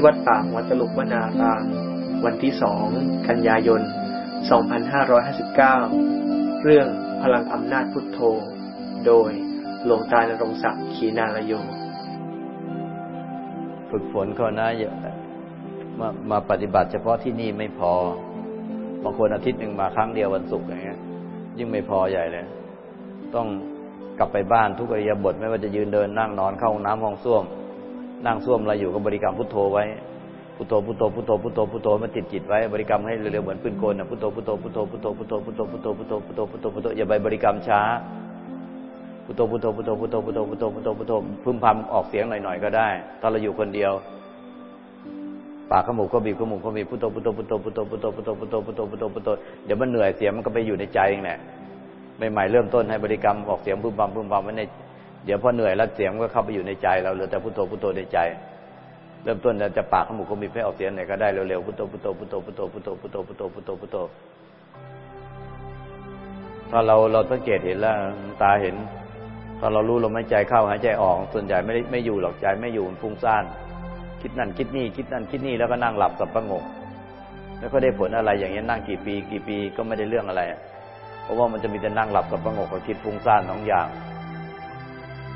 ที่วัดป่าวัวตลุกวนารามวันที่สองกันยายน 2559 เรื่องพลังอำนาจพุทโธ โดยหลวงตาณรงศักดิ์ขีนารโย ฝึกฝนเขานะมามาปฏิบัติเฉพาะที่นี่ไม่พอ บางคนอาทิตย์หนึ่งมาครั้งเดียววันศุกร์อย่างเงี้ย ยิ่งไม่พอใหญ่เลย ต้องกลับไปบ้านทุกอิยาบทไม่ว่าจะยืนเดินนั่งนอนเข้าห้องน้ำห้องส้วม นั่งส้วมอะไรอยู่ก็บริกรรมพุทโธไว้พุทโธพุทโธพุทโธพุทโธพุทโธมาติดจิตไว้บริกรรมให้เร็วๆเหมือนปืนกลนะพุทโธพุทโธพุทโธพุทโธพุทโธพุทโธพุทโธพุทโธพุทโธพุทโธพุทโธอย่าไปบริกรรมช้าพุทโธพุทโธพุทโธพุทโธพุทโธพุทโธพุทโธพุทโธพึมพำออกเสียงหน่อยๆก็ได้ถ้าเราอยู่คนเดียวปากขมูกก็บีบขมูกก็บีบพุทโธพุทโธพุทโธพุทโธพุทโธพุทโธพุทโธพุทโธพุทโธพุทโธเดี๋ยวมันเหนื่อยเสียงมันก็ไปอยู่ในใจเองแหละใหม่ๆเริ่มต้นให้บริกรรมออกเสียงพึมพำพึมพำไว้ใน เดี๋ยวพอเหนื่อยแล้วเสียงก็เข้าไปอยู่ในใจเราเหลือแต่พุทโธพุทโธในใจ เริ่มต้นจะปากขมุกขมีบให้ออกเสียงไหนก็ได้เร็วๆพุทโธพุทโธพุทโธพุทโธพุทโธพุทโธพุทโธพุทโธพุทโธถ้าเราเราสังเกตเห็นแล้วตาเห็นถ้เรารู้ลมหายใจเข้าหายใจออก ส่วนใหญ่ไม่ได้ไม่อยู่หรอกใจไม่อยู่มันฟุ้งซ่าน คิดนั่นคิดนี่คิดนั่นคิดนี่แล้วก็นั่งหลับสับประงกแล้วก็ได้ผลอะไรอย่างนี้นั่งกี่ปี กี่ปีก็ไม่ได้เรื่องอะไร เพราะว่ามันจะมีแต่นั่งหลับสับประงกกับคิดฟุ้งซ่านสองอย่าง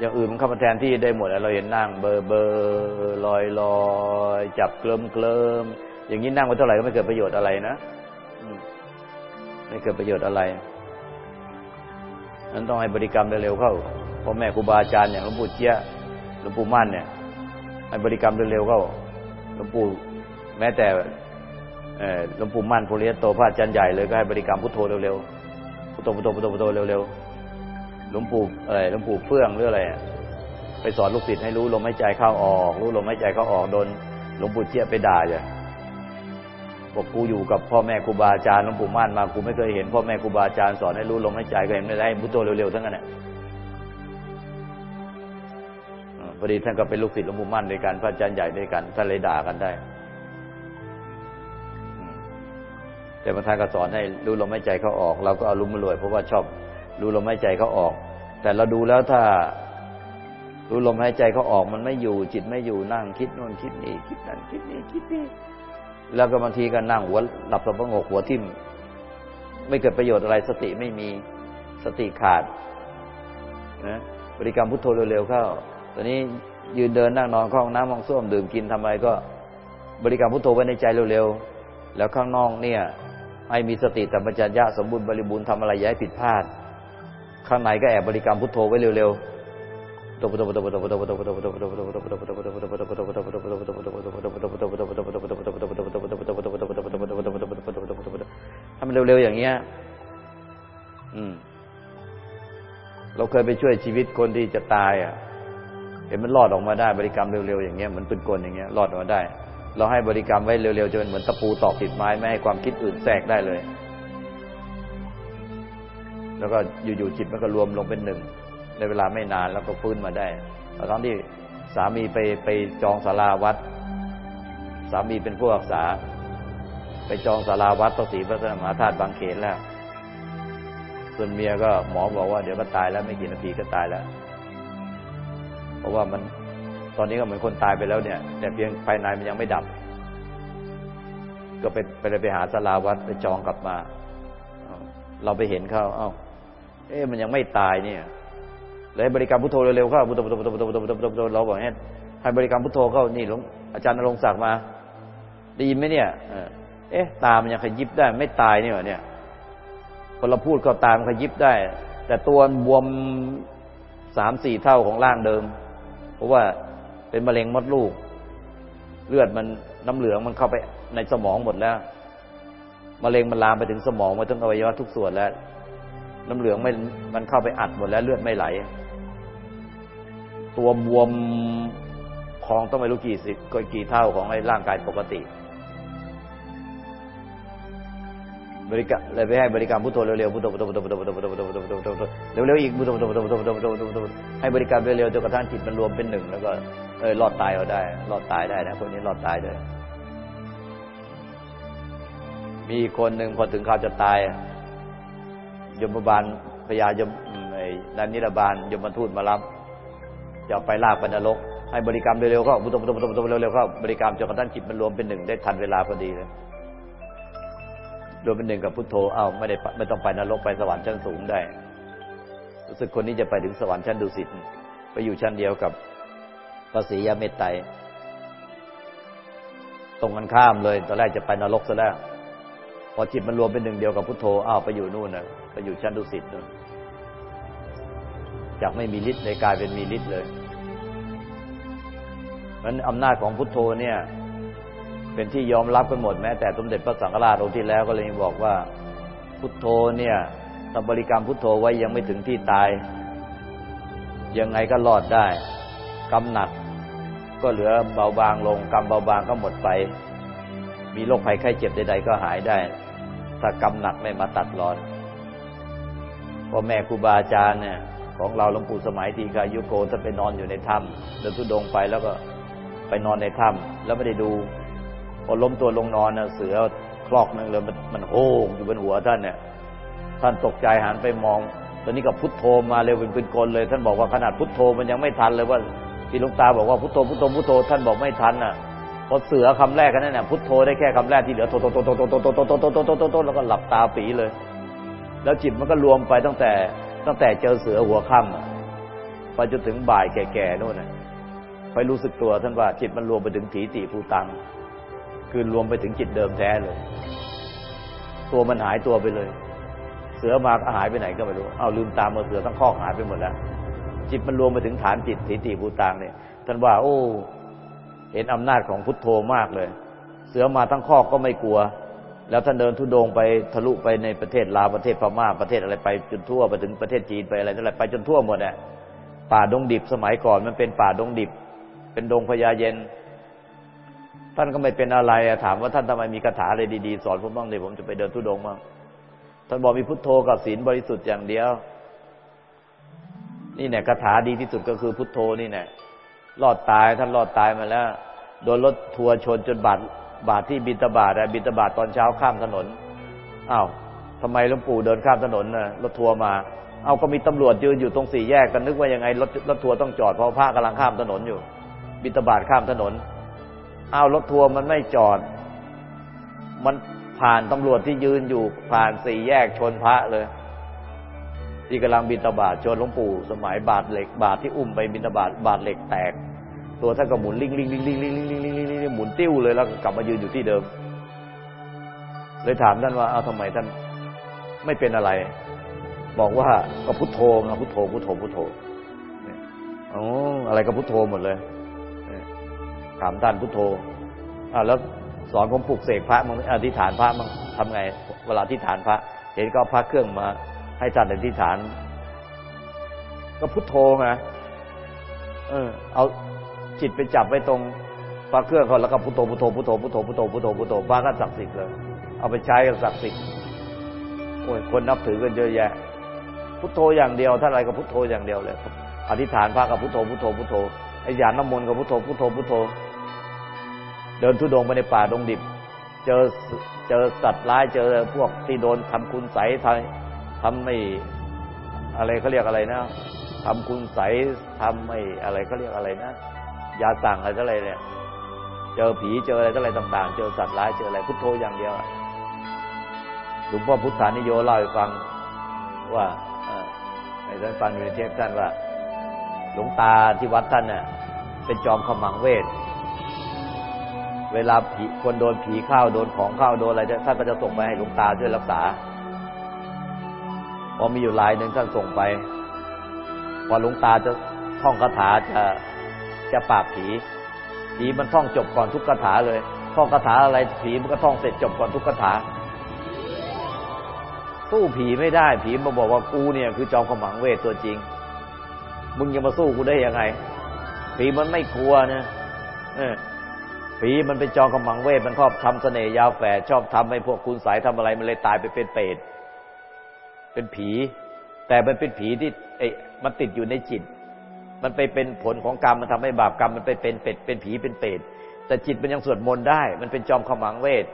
อย่างอื่นมันเข้ามาแทนที่ได้หมดเราเห็นนั่งเบอร์เบอร์ลอยลอยจับเคลิมเคลิมอย่างนี้นั่งไปเท่าไหร่ก็ไม่เกิดประโยชน์อะไรนะไม่เกิดประโยชน์อะไรนั้นต้องให้บริกรรมเร็วๆเข้าพ่อแม่ครูบาอาจารย์อย่างหลวงปู่เจี๊ยหลวงปู่มั่นเนี่ยให้บริกรรมเร็วๆเข้าหลวงปู่แม้แต่หลวงปู่มั่นโพลิยโตพระอาจารย์ใหญ่เลยก็ให้บริกรรมพุทโธเร็วๆพุทโธพุทโธพุทโธพุทโธเร็วๆ หลวงปู่อะไรหลวงปู่เฟื่องหรืออะไรไปสอนลูกศิษย์ให้รู้ลมหายใจเข้าออก รู้ลมหายใจเข้าออกโดนหลวงปู่เจี๊ยไปด่าอย่าบอกกูอยู่กับพ่อแม่ครูบาอาจารย์หลวงปู่ม่านมากูไม่เคยเห็นพ่อแม่ครูบาอาจารย์สอนให้รู้ลมหายใจก็เห็นไม่ได้พุทโธเร็วๆทั้งนั้นแหละพอดีท่านก็เป็นลูกศิษย์หลวงปู่มั่นด้วยกันพระอาจารย์ใหญ่ด้วยกันท่านเลยด่ากันได้แต่ประธานก็สอนให้รู้ลมหายใจเขาออกเราก็เอาลุ้มรวยเพราะว่าชอบ รู้ลมหายใจเขาออก แต่เราดูแล้วถ้ารู้ลมหายใจเขาออกมันไม่อยู่ จิตไม่อยู่นั่งคิดโน่นคิดนี่คิดนั่นคิดนี่คิดนี่แล้วก็บางทีก็นั่งหัวหลับสะงกหัวทิ่มไม่เกิดประโยชน์อะไรสติไม่มีสติขาดนะบริกรรมพุทโธเร็วๆเข้าตอนนี้ยืนเดินนั่งนอนข้าห้องน้ำห้องส้วมดื่มกินทำอะไรก็ บริกรรมพุทโธไว้ในใจเร็วๆแล้วข้างนอกเนี่ยให้มีสติแต่ปัญญาสมบูรณ์บริบูรณ์ทำอะไรย่าให้ผิดพลาด ข้างในก็แอบบริกรรมพุทโธไว้เร็วๆถ้ามันเร็วๆอย่างเงี้ย อืม เราเคยไปช่วยชีวิตคนที่จะตายอะ เห็นมันรอดออกมาได้บริกรรมเร็วๆอย่างเงี้ยเหมือนปืนกลอย่างเงี้ยรอดออกมาได้ เราให้บริกรรมไว้เร็วๆจนเหมือนตะปูตอกติดไม้ไม่ให้ความคิดอื่นแทรกได้เลย แล้วก็อยู่ๆจิตมันก็รวมลงเป็นหนึ่งในเวลาไม่นานแล้วก็ฟื้นมาได้ตอนที่สามีไปไปจองศาลาวัด สามีเป็นผู้รักษา ไปจองศาลาวัดพระศรีพระสนมหาธาตุบางเขนแล้ว ส่วนเมียก็หมอบอกว่าเดี๋ยวก็ตายแล้วไม่กี่นาทีก็ตายแล้ว เพราะว่ามันตอนนี้ก็เหมือนคนตายไปแล้วเนี่ย แต่เพียงภายในมันยังไม่ดับ ก็ไปไปไปหาศาลาวัดไปจองกลับมา เราไปเห็นเขาเอ้า เอ๊ะมันยังไม่ตายเนี่ยเลยบริกรรมพุทโธเร็วๆเข้าพุทโธพุทโธพุทโธพุทโธพุทโธพุทโธพุทโธเราบอกให้ให้บริกรรมพุทโธเข้านี่หลวงอาจารย์นรงศักดิ์มาได้ยินไหมเนี่ยเอ๊ะตามันยังขยิบได้ ไม่ตายเนี่หรอเนี่ยพอเราพูดก็ตามันขยิบได้ แต่ตัวบวมสามสี่เท่าของร่างเดิม เพราะว่าเป็นมะเร็งมดลูก เลือดมันน้ำเหลืองมันเข้าไปในสมองหมดแล้วมะเร็งมันลามไปถึงสมองมาถึงอวัยวะทุกส่วนแล้ว น้ำเหลืองไม่มันเข้าไปอัดหมดแล้วเลือดไม่ไหล ตัวบวมของต้องไม่รู้กี่สิบก็กี่เท่าของไอ้ร่างกายปกติ บริกรรมเลยไปให้บริกรรมพุทโธเร็วๆพุทโธพุทโธพุทโธพุทโธพุทโธพุทโธพุทโธพุทโธพุทโธพุทโธเร็วๆอีกพุทโธพุทโธพุทโธพุทโธพุทโธพุทโธพุทโธให้บริกรรมเร็วๆจนกระทั่งจิตมันรวมเป็นหนึ่งแล้วก็เออรอดตายเอาได้ รอดตายได้นะคนนี้รอดตายเลยมีคนหนึ่งพอถึงเขาจะตาย ยมบาลพญายมไอ้นันนิรบาลยมบรรทูตมารับจะไปลากไปนรกให้บริกรรมเร็วๆเข้าพุทโธพุทโธพุทโธเร็วๆเข้าบริกรรมจนกระทั่งจิตมันรวมเป็นหนึ่งได้ทันเวลาพอดีเลยรวมเป็นหนึ่งกับพุทโธเอ้าไม่ได้ไม่ต้องไปนรกไปสวรรค์ชั้นสูงได้ รู้สึกคนนี้จะไปถึงสวรรค์ชั้นดุสิตไปอยู่ชั้นเดียวกับภาษียาเมตไตตรงกันข้ามเลย ตอนแรกจะไปนรกซะแล้ว พอจิตมันรวมเป็นหนึ่งเดียวกับพุทโธอ้าวไปอยู่นู่นนะ ไปอยู่ชั้นดุสิตนู่นจากไม่มีฤทธิ์เลยกลายเป็นมีฤทธิ์เลยมันอำนาจของพุทโธเนี่ย เป็นที่ยอมรับกันหมดแม้แต่สมเด็จพระสังฆราชองค์ที่แล้วก็เลยบอกว่า พุทโธเนี่ยถ้าบริกรรมพุทโธไว้ยังไม่ถึงที่ตาย ยังไงก็รอดได้กำหนัก ก็เหลือเบาบางลงกรรมเบาบางก็หมดไป มีโรคภัยไข้เจ็บใด ๆ ก็หายได้ ถ้ากรรมหนักไม่มาตัดรอน พ่อแม่ครูบาอาจารย์เนี่ยของเราหลวงปู่สมัยทีกายุโกถ้าไปนอนอยู่ในถ้ำเดินทุดงไปแล้วก็ไปนอนในถ้ำแล้วไม่ได้ดูพอล้มตัวลงนอนเสือคลอกนึงเลยมันมันโห่อยู่บนหัวท่านเนี่ย ท่านตกใจหันไปมอง ตอนนี้กับพุทโธมาเร็วเป็นปืนกลเลย ท่านบอกว่าขนาดพุทโธมันยังไม่ทันเลยว่าที่หลวงตาบอกว่าพุทโธพุทโธพุทโธท่านบอกไม่ทันอะพอเสือคำแรกกันนั่นน่ะพุทโธได้แค่คำแรกที่เหลือโธโธโธโธโธโธโธโธโธโธโธโธแล้วก็หลับตาปี๋เลย แล้วจิตมันก็รวมไปตั้งแต่ตั้งแต่เจอเสือหัวค่ำไปจนถึงบ่ายแก่ๆนู่นน่ะคอยรู้สึกตัวท่านว่าจิตมันรวมไปถึงฐีติภูตัง คือรวมไปถึงจิตเดิมแท้เลย ตัวมันหายตัวไปเลย เสือมากหายไปไหนก็ไม่รู้ เอาลืมตามาเสือทั้งคอหายไปหมดแล้ว จิตมันรวมไปถึงฐานจิตถีติภูตังเนี่ย ท่านว่า โอ้ เห็นอำนาจของพุทโธมากเลย เสือมาทั้งคอก็ไม่กลัว แล้วท่านเดินทุดงไปทะลุไปในประเทศลาวประเทศพม่าประเทศอะไรไปจนทั่วไปถึงประเทศจีนไปอะไรนั่นแหละไปจนทั่วหมดอะป่าดงดิบสมัยก่อนมันเป็นป่าดงดิบ เป็นดงพญาเย็น ท่านก็ไม่เป็นอะไรถามว่าท่านทำไมมีคาถาอะไรดีๆ สอนผมบ้างเดี๋ยผมจะไปเดินทุดงบ้างท่านบอกมีพุทโธกับศีลบริสุทธิ์อย่างเดียว นี่เนี่ยคาถาดีที่สุดก็คือพุทโธนี่เนี่ยรอดตายท่านรอดตายมาแล้ว โดนรถทัวร์ชนจนบาด บาดที่บินตบาดอะบินตบาดตอนเช้าข้ามถนนอ้าวทำไมหลวงปู่เดินข้ามถนนน่ะรถทัวร์มา เอาก็มีตำรวจยืนอยู่ตรงสี่แยกกันนึกว่ายังไงรถรถทัวร์ต้องจอดเพราะพระกำลังข้ามถนนอยู่ บินตบาดข้ามถนนอ้าวรถทัวร์มันไม่จอด มันผ่านตำรวจที่ยืนอยู่ผ่านสี่แยกชนพระเลย ที่กำลังบินตบาดชนหลวงปู่ สมัยบาดเหล็ก บาดที่อุ้มไปบินตบาดบาดเหล็กแตก ตัวท่านก็หมุนลิงลิงลิงลิงลิงลิงลิงลิงลิงลิงหมุนติ้วเลยแล้วกลับมายืนอยู่ที่เดิม เลยถามท่านว่าเอาทำไมท่านไม่เป็นอะไร บอกว่าก็พุทโธนะพุทโธพุทโธพุทโธอ๋ออะไรก็พุทโธหมดเลยถามท่านพุทโธอ่าแล้วสอนผมปลุกเสกพระมั้งอธิษฐานพระมั้งทำไง เวลาอธิษฐานพระ เห็นก็พระเครื่องมา ให้ท่านอธิษฐาน ก็พุทโธไงเออ เอา จิตไปจับไว้ตรงพระเครื่องเขาแล้วก็พุทโธพุทโธพุทโธพุทโธพุทโธพุทโธพุทโธพระก็ศักดิ์สิทธิ์เลยเอาไปใช้กับศักดิ์สิทธิ์โอ้ยคนนับถือกันเยอะแยะ พุทโธอย่างเดียวถ้าอะไรก็พุทโธอย่างเดียวเลยอธิษฐานพระกับพุทโธพุทโธพุทโธไอ้ยานน้ำมนต์กับพุทโธพุทโธพุทโธ เดินทุดงไปในป่าดงดิบ เจอเจอสัตว์ร้ายเจอพวกที่โดนทำคุณใสทำทำไม่อะไรเขาเรียกอะไรนะทำคุณใสทำไม่อะไรเขาเรียกอะไรนะ ยาสั่งอะไรอะไรเนี่ย เจอผีเจออะไรอะไรต่าง ๆ เจอสัตว์ร้ายเจออะไรพุทโธอย่างเดียวหลวงพ่อพุทธานิโยเล่าให้ฟังว่าให้ท่านฟังอยู่ในเทปท่านว่า หลวงตาที่วัดท่านเนี่ยเป็นจอมขมังเวทเวลาผีคนโดนผีเข้าโดนของเข้าโดนอะไรท่านก็จะส่งไปให้หลวงตาช่วยรักษาพอมีอยู่ลายหนึ่งท่านส่งไป พอหลวงตาจะท่องคาถาจะ จะปราบผีผีมันท่องจบก่อนทุกคาถาเลยท่องคาถาอะไรผีมันก็ท่องเสร็จจบก่อนทุกคาถาสู้ผีไม่ได้ ผีมาบอกว่ากูเนี่ย คือจอมขมังเวทตัวจริง มึงจะมาสู้กูได้ยังไง ผีมันไม่กลัวนะเออผีมันเป็นจองกำมังเวทมันชอบทำเสน่ห์ยาวแฝดชอบทำให้พวกคุณสายทำอะไรมันเลยตายไปเป็นเปรตเป็นผี แต่มันเป็นผีที่ไอ้มันติดอยู่ในจิต มันไปเป็นผลของกรรมมันทำให้บาปกรรมมันไปเป็นเป็ดเป็นผีเป็นเปรตแต่จิตมันยังสวดมนต์ได้ มันเป็นจอมขมังเวท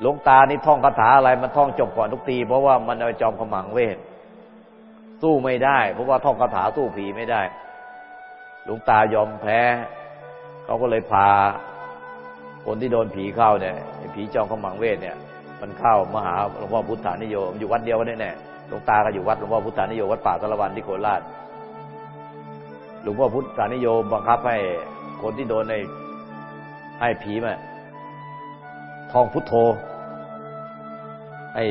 หลวงตานี่ท่องคาถาอะไร มันท่องจบก่อนทุกตีเพราะว่ามันเอาจอมขมังเวทสู้ไม่ได้ เพราะว่าท่องคาถาสู้ผีไม่ได้ หลวงตายอมแพ้เขาก็เลยพา คนที่โดนผีเข้าเนี่ยผีจอมขมังเวทเนี่ย มันเข้ามาหาหลวงพ่อพุทธานิโยมอยู่วัดเดียวกันแน่หลวงตาก็อยู่วัดหลวงพ่อพุทธานิโยมวัดป่าสารวันที่โคราช ลวงพ่อพุทธานิโยมบังคับให้คนที่โดนในให้ผีมาทองพุทโธ ไอ้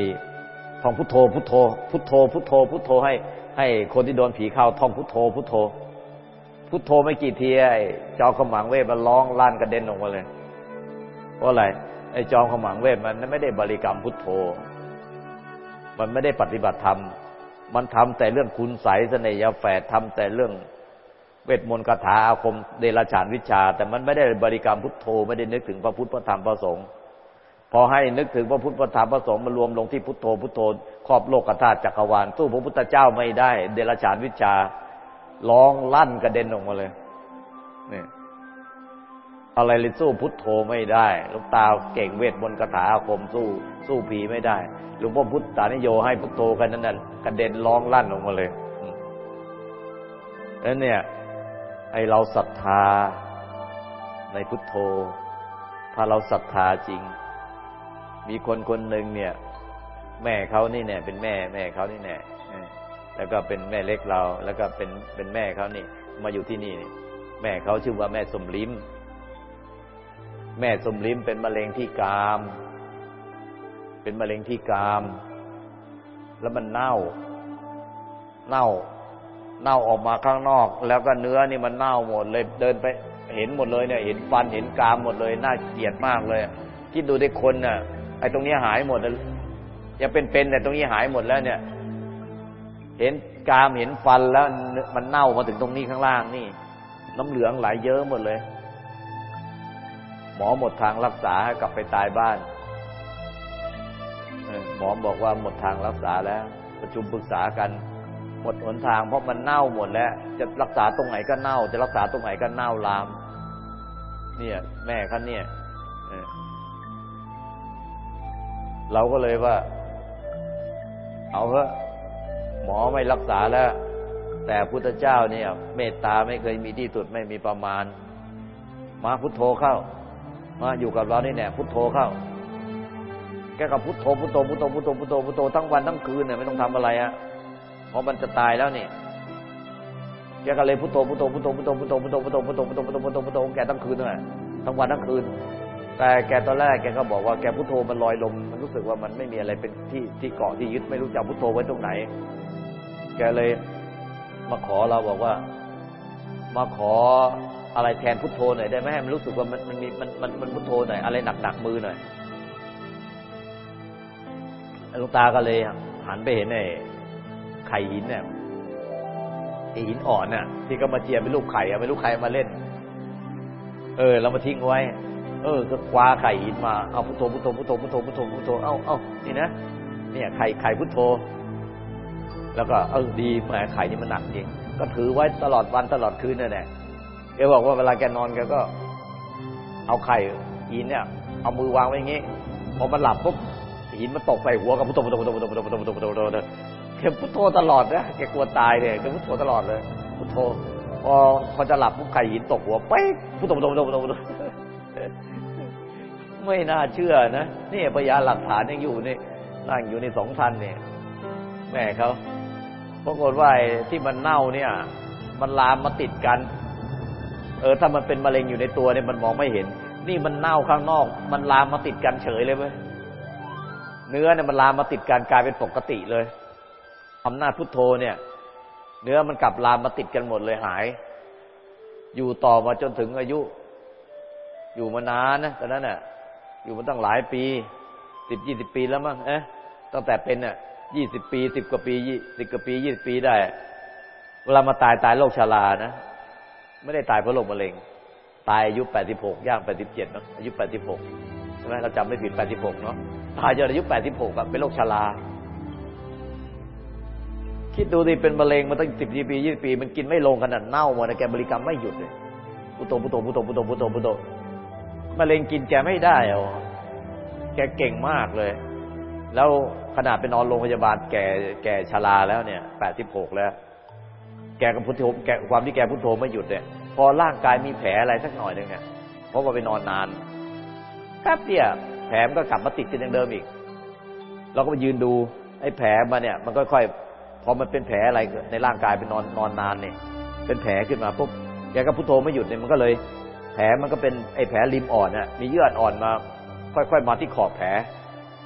ทองพุทโธ พุทโธ พุทโธ พุทโธ พุทโธให้ ให้คนที่โดนผีเข้าท่องพุทโธ พุทโธ พุทโธไม่กี่ทีไอ้จอมขมังเวทมันร้องลั่นกระเด็นออกมาเลยเพราะอะไรไอ้จอมขมังเวทมันไม่ได้บริกรรมพุทโธ มันไม่ได้ปฏิบัติธรรมมันทำแต่เรื่องคุณใสเสน่ห์แฝดทำแต่เรื่อง เวทมนต์คาถาอาคมเดรัจฉานวิชา แต่มันไม่ได้บริกรรมพุทโธไม่ได้นึกถึงพระพุทธพระธรรมพระสงฆ์พอให้นึกถึงพระพุทธพระธรรมพระสงฆ์มารวมลงที่พุทโธพุทโธครอบโลกธาตุจักรวาลสู้พระพุทธเจ้าไม่ได้ เดรัจฉานวิชาร้องลั่นกระเด็นออกมาเลยนี่อะไรเลยสู้พุทโธไม่ได้ลูกตาเก่งเวทมนต์คาถาอาคมสู้สู้ผีไม่ได้หลวงพ่อพุทธานิโยให้พุทโธกันนั้นน่ะกระเด็นร้องลั่นออกมาเลยแล้วเนี่ย อเราศรัทธาในพุทโธ ถ้าเราศรัทธาจริง มีคนคนหนึ่งเนี่ย แม่เขานี่เนี่ย เป็นแม่ แม่เขานี่แน่แล้วก็เป็นแม่เล็กเรา แล้วก็เป็นเป็นแม่เขานี่ มาอยู่ที่นี่นี่แม่เขาชื่อว่าแม่สมลิมแม่สมลิมเป็นมะเร็งที่กราม เป็นมะเร็งที่กราม แล้วมันเน่า เน่า เน่าออกมาข้างนอก แล้วก็เนื้อนี่มันเน่าหมดเลยเดินไปเห็นหมดเลยเนี่ย เห็นฟันเห็นกรามหมดเลยน่าเกลียดมากเลย คิดดูได้คนน่ะไอ้ตรงนี้หายหมดยังเป็นๆแต่ตรงนี้หายหมดแล้วเนี่ย เห็นกรามเห็นฟันแล้วมันเน่ามาถึงตรงนี้ข้างล่างนี่ น้ำเหลืองไหลเยอะหมดเลย หมอหมดทางรักษาให้กลับไปตายบ้านหมอบอกว่าหมดทางรักษาแล้ว ประชุมปรึกษากัน หมดหนทาง เพราะมันเน่าหมดแล้ว จะรักษาตรงไหนก็เน่า จะรักษาตรงไหนก็เน่าลาม เนี่ย แม่เขาเนี่ยเราก็เลยว่า เอาเถอะหมอไม่รักษาแล้ว แต่พุทธเจ้าเนี่ย เมตตาไม่เคยมีที่สุดไม่มีประมาณ มาพุทโธเข้า มาอยู่กับเรานี่แน่พุทโธเข้า แกกับพุทโธพุทโธพุทโธพุทโธพุทโธพุทโธทั้งวันทั้งคืนเนี่ยไม่ต้องทำอะไรอะเพราะมันจะตายแล้วนี่แกก็เลยพุทโธพุทโธพุทโธพุทโธพุทโธพุทโธพุทโธพุทโธพุทโธพุทโธพุทโธพุทโธแกทั้งคืนเลยทั้งวันทั้งคืน แต่แกตอนแรกแกก็บอกว่าแกพุทโธมันลอยลมมันรู้สึกว่ามันไม่มีอะไรเป็นที่ที่เกาะที่ยึดไม่รู้จะพุทโธไว้ตรงไหน แกเลยมาขอเราบอกว่า มาขออะไรแทนพุทโธหน่อยได้ไหมให้มันรู้สึกว่ามันมันมีมันมันมันพุทโธหน่อยอะไรหนักหนักมือหน่อยลวงตาก็เลยหันไปเห็นไอ้ ไข่หินเนี่ยไอหินอ่อนน่ะ ที่ก็มาเจียเป็นลูกไข่อะไม่รู้ใครมาเล่น เออ เรามาทิ้งไว้ เออ ก็คว้าไข่หินมาเอาพุทโธพุทโธพุทโธพุทโธพุทโธพุทโธเอ้าเอ้านี่นะเนี่ยไข่ไข่พุทโธ แล้วก็เออดีแหมไข่นี่มันหนักจริงก็ถือไว้ตลอดวันตลอดคืนนั่นแหละแกบอกว่าเวลาแกนอนแกก็ เอาไข่หินเนี่ย เอามือวางไว้อย่างงี้พอมันหลับปุ๊บหินมันตกใส่หัวกับพุทโธพุทโธพุทโธพุทโธพุทโธพุทโธพุทโธพุทโธ พุทโธตลอดนะแกกลัวตายเนี่ยแกพุทโธตลอดเลยพุทโธพอพอจะหลับปุ๊บไข่หินตกหัวไปพุทโธพุทโธพุทโธพุทโธไม่น่าเชื่อนะนี่พยานหลักฐานยังอยู่นี่นั่งอยู่ในสองทันเนี่ยแม่เขาปรากฏว่าที่มันเน่าเนี่ย มันลามมาติดกัน เออถ้ามันเป็นมะเร็งอยู่ในตัวเนี่ยมันมองไม่เห็น นี่มันเน่าข้างนอก มันลามมาติดกันเฉยเลยเว้ยเนื้อเนี่ยมันลามมาติดกันกลายเป็นปกติเลย อำนาจพุทโธเนี่ย เนื้อมันกลับลามมาติดกันหมดเลยหาย อยู่ต่อมาจนถึงอายุ อยู่มานานนะตอนนั้นน่ะ อยู่มาตั้งหลายปีสิบยี่สิบปีแล้วมั้งเอ๊ะตั้งแต่เป็นน่ะยี่สิบปีสิบกว่าปียี่สิบกว่าปียี่สิบปีได้ เวลามาตายตายโรคชารานะ ไม่ได้ตายเพราะโรคมะเร็ง ตายอายุแปดสิบหกย่างแปดสิบเจ็ดนะอายุแปดสิบหกใช่ไหมเราจำไม่ผิดแปดสิบหกเนาะตายจนอายุแปดสิบหกอะเป็นโรคชรา คิดดูดิเป็นมะเร็งมาตั้งสิบปียี่สิบปี มันกินไม่ลงขนาดเน่าหมดนะแกบริกรรมไม่หยุดเลยพุโตพุโตพุโตพุโตพุโตพุโตมะเร็งกินแกไม่ได้เอาแกเก่งมากเลย แล้วขนาดไปนอนโรงพยาบาลแก่แก่ชราแล้วเนี่ยแปดสิบหกแล้ว แกกับพุทโธแกความที่แกพุทโธไม่หยุดเนี่ย พอร่างกายมีแผลอะไรสักหน่อยหนึ่งเนี่ยเพราะว่าไปนอนนานแป๊บเดียวแผลมันก็กลับมาติดกันอย่างเดิมอีก เราก็ไปยืนดูไอ้แผลมาเนี่ย มันค่อยๆ พอมันเป็นแผลอะไรในร่างกายเป็นนอนนอนนานเนี่ย เป็นแผลขึ้นมาปุ๊บแกก็พุทโธไม่หยุดเนี่ยมันก็เลย แผลมันก็เป็นไอ้แผลริมอ่อนน่ะมีเยื่ออ่อนมา ค่อยๆมาที่ขอบแผล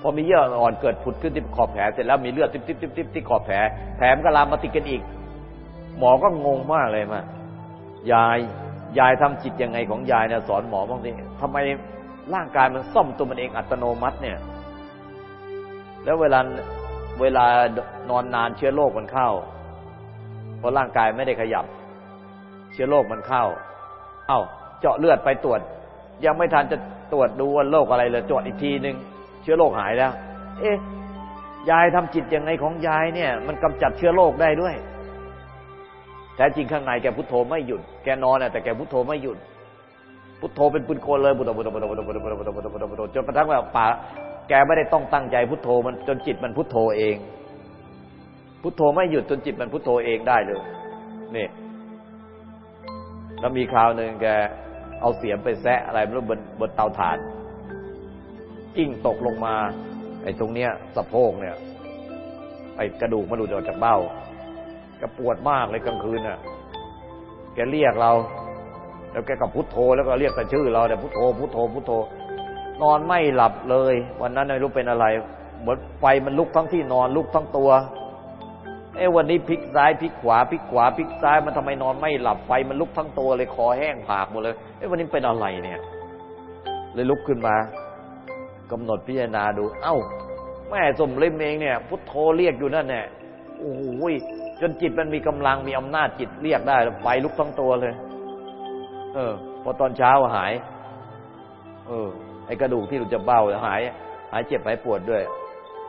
พอมีเยื่ออ่อนเกิดผุดขึ้นที่ขอบแผลเสร็จแล้วมีเลือดติ๊บๆๆที่ขอบแผลแผลมันก็ลามมาติดกันอีก หมอก็งงมากเลยมายายยายทำจิตยังไงของยายเนี่ยสอนหมอบ้างสิทำไมร่างกายมันซ่อมตัวมันเองอัตโนมัติเนี่ย แล้วเวลาเวลา นอนนานเชื้อโรคมันเข้า เพราะร่างกายไม่ได้ขยับ เชื้อโรคมันเข้า เอ้า เจาะเลือดไปตรวจ ยังไม่ทันจะตรวจดูว่าโรคอะไรเลยตรวจอีกทีหนึ่งเชื้อโรคหายแล้ว เอ๊ะยายทำจิตยังไงของยายเนี่ย มันกำจัดเชื้อโรคได้ด้วยแท้จริงข้างในแกพุทโธไม่หยุดแกนอนแต่แกพุทโธไม่หยุดพุทโธเป็นปืนโกนเลยพุทโธพุทโธพุทโธพุทโธพุทโธพุทโธพุทโธพุทโธพุทโธพุทโธจนกระทั่งว่าป่าแกไม่ได้ต้องตั้งใจพุทโธมันจนจิตมันพุทโธเอง พุทโธไม่หยุดจนจิตมันพุทโธเองได้เลยนี่แล้วมีคราวหนึ่งแกเอาเสียมไปแซะอะไรไม่รู้บนบนเตาถ่านกิ้งตกลงมาไอ้ตรงเนี้ยสะโพกเนี่ย ไอ้กระดูกมันหลุดออกจากเบ้าแกปวดมากเลยกลางคืนน่ะ แกเรียกเรา แล้วแกก็พุทโธแล้วก็เรียกแต่ชื่อเราแต่พุทโธพุทโธพุทโธ นอนไม่หลับเลย วันนั้นไม่รู้เป็นอะไร เหมือนไฟมันลุกทั้งที่นอนลุกทั้งตัว เอ้วันนี้พลิกซ้ายพลิกขวาพลิกขวาพลิกซ้ายมันทำไมนอนไม่หลับไฟมันลุกทั้งตัวเลยคอแห้งผากหมดเลยเอ้วันนี้เป็นอะไรเนี่ย เลยลุกขึ้นมากำหนดพิจารณาดู เอ้า แม่สมเล่มเองเนี่ย พุทโธเรียกอยู่นั่นแน่โอ้โหจนจิตมันมีกำลังมีอำนาจจิตเรียกได้ไฟลุกทั้งตัวเลย เออ พอตอนเช้าหาย เออ ไอ้กระดูกที่หลุดจะเบ้าหาย หายเจ็บหายปวดด้วย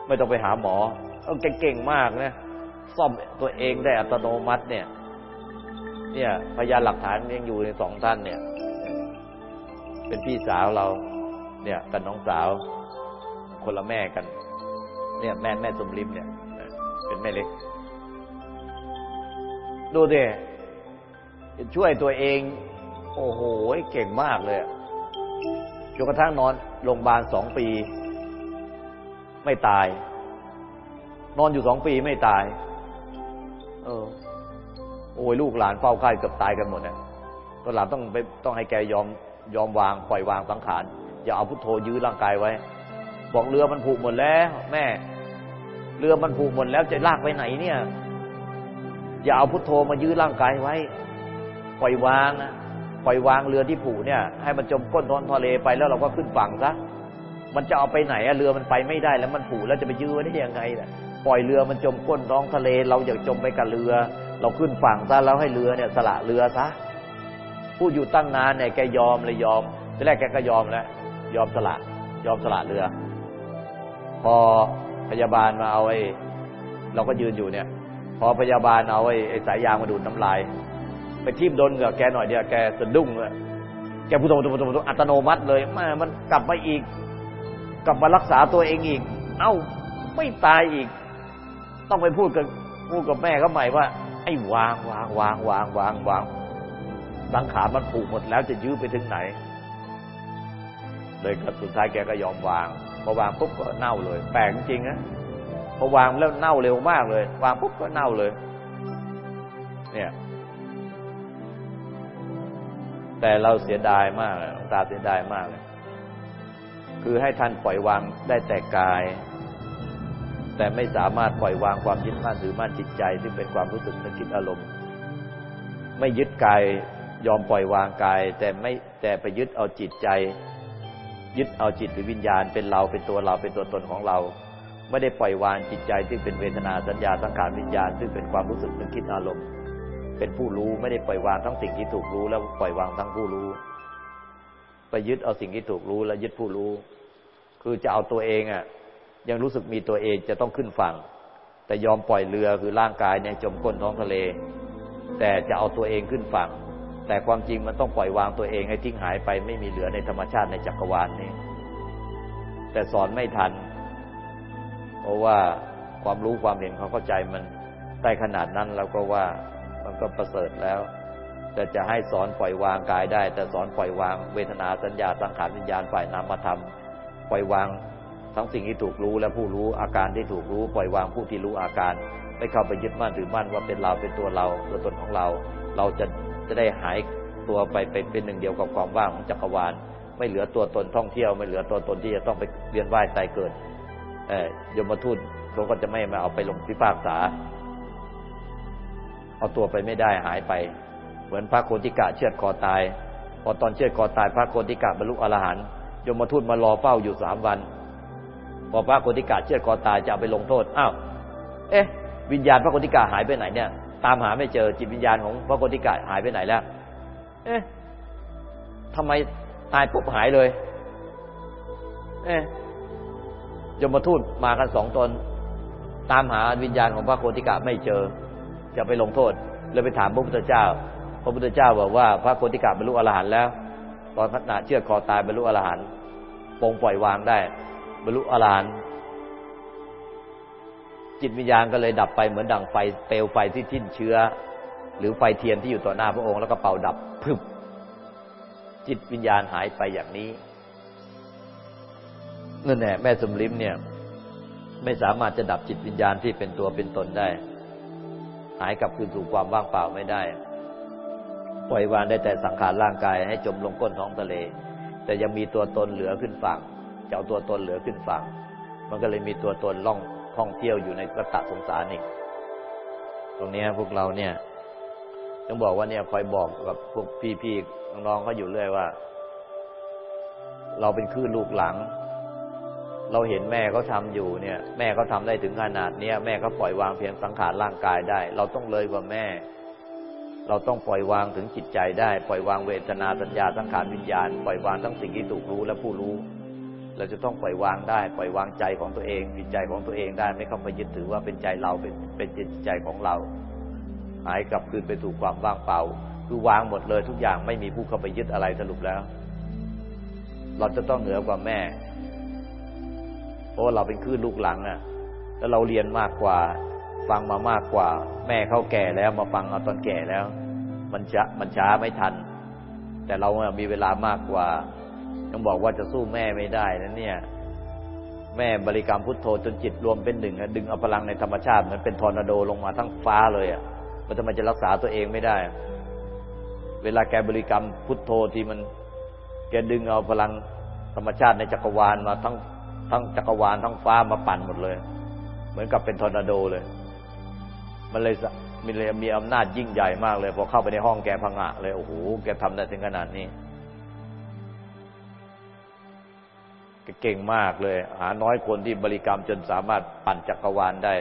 ไม่ต้องไปหาหมอเออเก่งมากนะ ซ่อมตัวเองได้อัตโนมัติเนี่ย เนี่ย พยานหลักฐานยังอยู่ในสองท่านเนี่ย เป็นพี่สาวเรา เนี่ยกับน้องสาว คนละแม่กัน เนี่ยแม่แม่สมริมเนี่ย เป็นแม่เล็ก ดูดิช่วยตัวเอง โอ้โหเก่งมากเลยจนกระทั่งนอนโรงพยาบาลสองปี ไม่ตาย นอนอยู่สองปีไม่ตาย เออ โอ้ยลูกหลานเฝ้าไข้เกือบตายกันหมดเนี่ยตอนหลังต้องไปต้องให้แกยอมยอมวางปล่อยวางสังขารอย่าเอาพุทโธยื้อร่างกายไว้ บอกเรือมันผูกหมดแล้ว แม่ เรือมันผูกหมดแล้วจะลากไปไหนเนี่ย อย่าเอาพุทโธมายื้อร่างกายไว้ ปล่อยวางนะปล่อยวางเรือที่ผูกเนี่ย ให้มันจมก้นท้องทะเลไปแล้วเราก็ขึ้นฝั่งซะมันจะเอาไปไหนอะเรือมันไปไม่ได้แล้วมันผูกแล้วจะไปยื้อได้ยังไงล่ะ ปล่อยเรือมันจมก้นท้องทะเล เราอยากจมไปกับเรือ เราขึ้นฝั่งซะแล้วให้เรือเนี่ย สละเรือซะพูดอยู่ตั้งนานเนี่ยแกยอมเลยยอมทีแรกแกก็ยอมแล้วยอมสละ ยอมสละเรือ พอพยาบาลมาเอาไอ้เราก็ยืนอยู่เนี่ย พอพยาบาลเอาไอ้ไอ้สายยางมาดูดน้ำลาย ไปทิ่มโดนเหงือกแกหน่อยเดียวแกสะดุ้งเลยแกพุทโธพุทโธพุทโธอัตโนมัติเลยแม่มันกลับมาอีก กลับมารักษาตัวเองอีก เอ้าไม่ตายอีก ต้องไปพูดกับพูดกับแม่เขาใหม่ว่า ไอ้วางวางวางวางวางวางสังขารมันผูกหมดแล้วจะยื้อไปถึงไหน เลยก็สุดท้ายแกก็ยอมวางพอวางปุ๊บก็เน่าเลย แปลกจริงนะพอวางแล้วเน่าเร็วมากเลย วางปุ๊บก็เน่าเลย เนี่ย แต่เราเสียดายมากเลยตาเสียดายมากเลยคือให้ท่านปล่อยวางได้แต่กาย แต่ไม่สามารถปล่อยวางความยึดมั่นถือมั่นจิตใจที่เป็นความรู้สึกนึกคิดอารมณ์ ไม่ยึดกายยอมปล่อยวางกาย แต่ไม่แต่ไปยึดเอาจิตใจ ยึดเอาจิตหรือวิญญาณเป็นเราเป็นตัวเราเป็นตัวตนของเรา ไม่ได้ปล่อยวางจิตใจที่เป็นเวทนาสัญญาสังขารวิญญาณ ซึ่งเป็นความรู้สึกนึกคิดอารมณ์ เป็นผู้รู้ไม่ได้ปล่อยวางทั้งสิ่งที่ถูกรู้ แล้วปล่อยวางทั้งผู้รู้ ไปยึดเอาสิ่งที่ถูกรู้ และยึดผู้รู้ คือจะเอาตัวเองอะ ยังรู้สึกมีตัวเองจะต้องขึ้นฝั่ง แต่ยอมปล่อยเรือคือร่างกายเนี่ยจมก้นท้องทะเล แต่จะเอาตัวเองขึ้นฝั่ง แต่ความจริงมันต้องปล่อยวางตัวเองให้ทิ้งหายไปไม่มีเหลือในธรรมชาติในจักรวาลนี้ แต่สอนไม่ทัน เพราะว่าความรู้ความเห็นความเข้าใจมันได้ขนาดนั้นเราก็ว่ามันก็ประเสริฐแล้ว แต่จะให้สอนปล่อยวางกายได้ แต่สอนปล่อยวางเวทนาสัญญาสังขารวิญญาณฝ่ายนามธรรมปล่อยวาง ทั้งสิ่งที่ถูกรู้และผู้รู้อาการที่ถูกรู้ปล่อยวางผู้ที่รู้อาการ ไม่เข้าไปยึดมั่นถือมั่นว่าเป็นเราเป็นตัวเราตัวตนของเรา เราจะจะได้หายตัวไปเป็นเป็นหนึ่งเดียวกับความว่างของจักรวาลไม่เหลือตัวตนท่องเที่ยว ไม่เหลือตัวตนที่จะต้องไปเรียนว่ายตายเกิดเออยมทูตเขาก็จะไม่มาเอาไปลงพิพากษา เอาตัวไปไม่ได้หายไป เหมือนพระโคติกะเชือดคอตาย พอตอนเชือดคอตาย พระโคติกะบรรลุอรหันต์ยมทูตมารอเฝ้าอยู่สามวัน พอพระโคติกะเชือดคอตายจะเอาไปลงโทษอ้าวเอ๊ะ วิญญาณพระโคติกะหายไปไหนเนี่ย ตามหาไม่เจอจิตวิญญาณของพระโคติกะหายไปไหนแล้ว เอ๊ะทำไมตายปุ๊บหายเลย เอ๊ะยมทูตมากันสองตน ตามหาวิญญาณของพระโคติกะไม่เจอ จะไปลงโทษเลยไปถามพระพุทธเจ้า พระพุทธเจ้าบอกว่าพระโคติกะบรรลุอรหันต์แล้ว ตอนพัฒนาเชื่อคอตายบรรลุอรหันต์ปงปล่อยวางได้ บรรลุอรหันต์จิตวิญญาณก็เลยดับไปเหมือนดังไฟเปลวไฟที่ทิ้นเชื้อ หรือไฟเทียนที่อยู่ต่อหน้าพระองค์แล้วก็เป่าดับพึบจิตวิญญาณหายไปอย่างนี้นั่นแหละแม่สมลิมเนี่ย ไม่สามารถจะดับจิตวิญญาณที่เป็นตัวเป็นตนได้ หายกลับคืนสู่ความว่างเปล่าไม่ได้ ปล่อยวางได้แต่สังขารร่างกายให้จมลงก้นท้องทะเล แต่ยังมีตัวตนเหลือขึ้นฝั่ง จะเอาตัวตนเหลือขึ้นฝั่ง มันก็เลยมีตัวตนล่องท่องเที่ยวอยู่ในกระตะสงสารอีก ตรงนี้พวกเราเนี่ยต้องบอกว่าเนี่ยคอยบอกกับพวกพี่ๆน้องๆเขาอยู่เรื่อยว่า เราเป็นคลื่นลูกหลัง เราเห็นแม่เขาทาอยู่เนี่ย แม่เขาทาได้ถึงขนาดเนี้ยแม่เขาปล่อยวางเพียงสังขารร่างกายได้ เราต้องเลยกว่าแม่ เราต้องปล่อยวางถึงจิตใจได้ ปล่อยวางเวทนาสัญญาสังขารวิญญาณ ปล่อยวางทั้งสิ่งที่ถูกรู้และผู้รู้ เราจะต้องปล่อยวางได้ ปล่อยวางใจของตัวเองจิตใจของตัวเองได้ไม่เข้าไปยึดถือว่าเป็นใจเราเป็นเป็นจิตใจของเรา หายกลับคืนไปสู่ความว่างเปล่า คือวางหมดเลยทุกอย่างไม่มีผู้เข้าไปยึดอะไรสรุปแล้ว เราจะต้องเหนือกว่าแม่ เพราะเราเป็นคลื่นลูกหลังอะ แล้วเราเรียนมากกว่า ฟังมามากกว่า แม่เขาแก่แล้วมาฟังเอาตอนแก่แล้ว มันช้ามันช้าไม่ทัน แต่เรามีเวลามากกว่า ยังบอกว่าจะสู้แม่ไม่ได้นะเนี่ย แม่บริกรรมพุทโธจนจิตรวมเป็นหนึ่งดึงเอาพลังในธรรมชาติเหมือนเป็นทอร์นาโดลงมาทั้งฟ้าเลยอะมันทำไมจะรักษาตัวเองไม่ได้ เวลาแกบริกรรมพุทโธที่มัน แกดึงเอาพลังธรรมชาติในจักรวาลมาทั้งทั้งจักรวาลทั้งฟ้ามาปั่นหมดเลย เหมือนกับเป็นทอร์นาโดเลย มันเลยมีเลยมีอำนาจยิ่งใหญ่มากเลยพอเข้าไปในห้องแกพังอะเลยโอ้โหแกทำได้ถึงขนาดนี้ เก่งมากเลย หาน้อยคนที่บริกรรมจนสามารถปั่นจักรวาลได้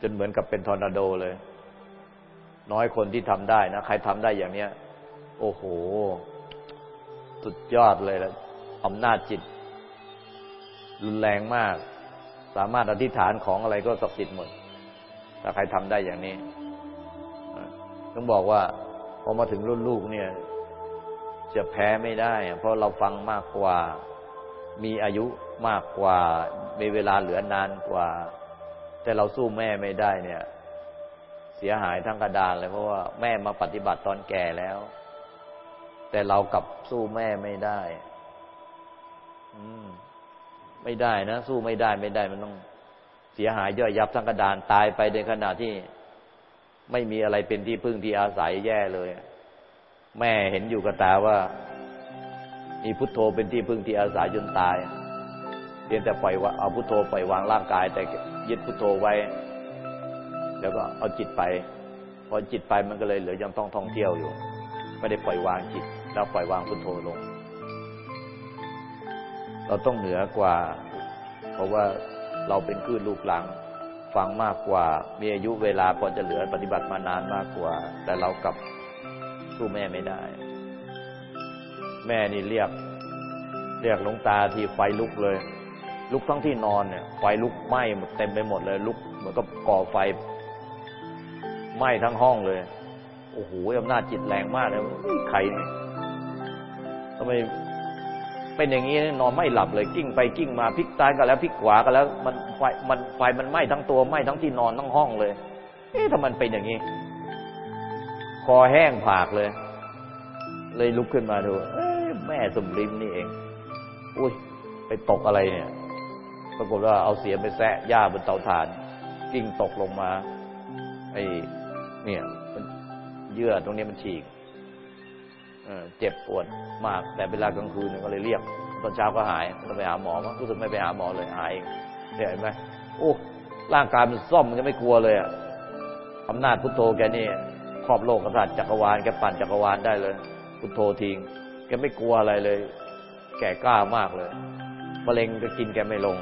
จนเหมือนกับเป็นทอร์นาโดเลย น้อยคนที่ทำได้นะ ใครทำได้อย่างเนี้ย โอ้โห สุดยอดเลยละอำนาจจิต รุนแรงมาก สามารถอธิษฐานของอะไรก็ศักดิ์สิทธิ์หมด ถ้าใครทำได้อย่างนี้ต้องบอกว่าพอมาถึงรุ่นลูกเนี่ย จะแพ้ไม่ได้ เพราะเราฟังมากกว่า มีอายุมากกว่า มีเวลาเหลือนานกว่า แต่เราสู้แม่ไม่ได้เนี่ย เสียหายทั้งกระดานเลยเพราะว่าแม่มาปฏิบัติตอนแก่แล้ว แต่เรากลับสู้แม่ไม่ได้ อืม ไม่ได้นะ สู้ไม่ได้ไม่ได้มันต้องเสียหายย่อยยับทั้งกระดานตายไปในขณะที่ ไม่มีอะไรเป็นที่พึ่งที่อาศัยแย่เลย แม่เห็นอยู่กับตาว่า มีพุทโธเป็นที่พึ่งที่อาศัยจนตายเพียงแต่ปล่อยว่าเอาพุทโธปล่อยวางร่างกาย แต่ยึดพุทโธไว้ แล้วก็เอาจิตไป พอจิตไปมันก็เลยเหลือยังต้องท่องเที่ยวอยู่ ไม่ได้ปล่อยวางจิต แล้วปล่อยวางพุทโธลง เราต้องเหนือกว่า เพราะว่าเราเป็นคลื่นลูกหลังฟังมากกว่า มีอายุเวลาพอจะเหลือปฏิบัติมานานมากกว่า แต่เรากับ สู้แม่ไม่ได้ แม่นี่เรียก เรียกหลวงตาที่ไฟลุกเลย ลุกทั้งที่นอนเนี่ยไฟลุกไหม้หมดเต็มไปหมดเลย ลุกเหมือนกับก่อไฟไหม้ทั้งห้องเลย โอ้โหอำนาจจิตแรงมากเลยใครเนี่ยทำไมเป็นอย่างนี้นอนไม่หลับเลยกิ้งไปกิ้งมาพลิกซ้ายก็แล้วพลิกขวาก็แล้ว มันไฟมันไฟมันไหม้ทั้งตัวไหม้ทั้งที่นอนทั้งห้องเลย เอ๊ะทำไมเป็นอย่างนี้ คอแห้งผากเลย เลยลุกขึ้นมาดูเอ๊ะแม่สมริมนี่เอง อุ้ย ไปตกอะไรเนี่ย ปรากฏว่าเอาเสียมไปแซะหญ้าบนเตาถ่าน กิ้งตกลงมา ไอ้เนี่ยมันเยื่อตรงนี้มันฉีกเจ็บปวดมาก แต่เวลากลางคืนก็เลยเรียก ตอนเช้าก็หายต้องไปหาหมอมั้งรู้สึกไม่ไปหาหมอเลยหายเองเห็นไหมโอ้ร่างกายมันซ่อมมันก็ไม่กลัวเลยอะอำนาจพุทโธแกนี่ ครอบโลกกษัตริย์จักรวาลแกปั่นจักรวาลได้เลยพุทโธทิ้งแกไม่กลัวอะไรเลย แกกล้ามากเลยมะเร็งก็กินแกไม่ลง